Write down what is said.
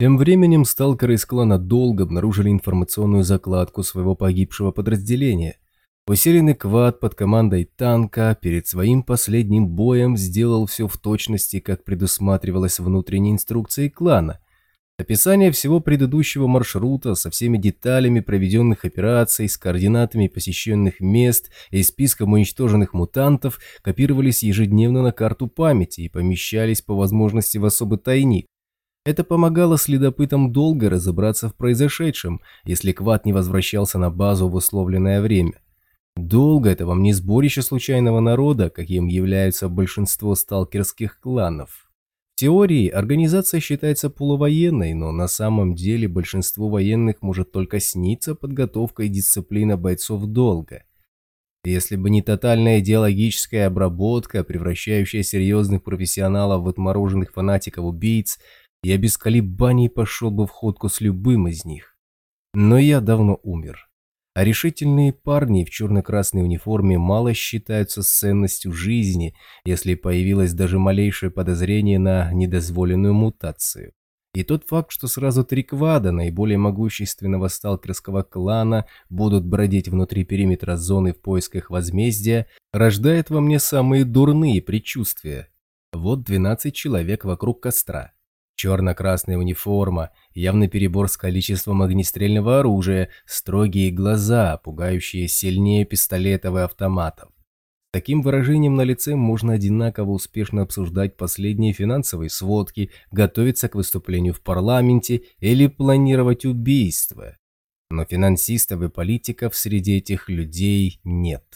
Тем временем сталкеры из клана долго обнаружили информационную закладку своего погибшего подразделения. Усиленный квад под командой танка перед своим последним боем сделал все в точности, как предусматривалось внутренней инструкцией клана. Описание всего предыдущего маршрута со всеми деталями проведенных операций, с координатами посещенных мест и списком уничтоженных мутантов копировались ежедневно на карту памяти и помещались по возможности в особый тайник. Это помогало следопытам долго разобраться в произошедшем, если Квад не возвращался на базу в условленное время. Долго это вам не сборище случайного народа, каким являются большинство сталкерских кланов. В теории организация считается полувоенной, но на самом деле большинству военных может только сниться подготовка и дисциплина бойцов долго. Если бы не тотальная идеологическая обработка, превращающая серьезных профессионалов в отмороженных фанатиков-убийц, я без колебаний пошел бы в ходку с любым из них. Но я давно умер. А решительные парни в черно-красной униформе мало считаются ценностью жизни, если появилось даже малейшее подозрение на недозволенную мутацию. И тот факт, что сразу три квада наиболее могущественного сталкерского клана будут бродить внутри периметра зоны в поисках возмездия, рождает во мне самые дурные предчувствия. Вот 12 человек вокруг костра. Черно-красная униформа, явный перебор с количеством огнестрельного оружия, строгие глаза, пугающие сильнее пистолетов и автоматов. Таким выражением на лице можно одинаково успешно обсуждать последние финансовые сводки, готовиться к выступлению в парламенте или планировать убийство. Но финансистов и политиков среди этих людей нет.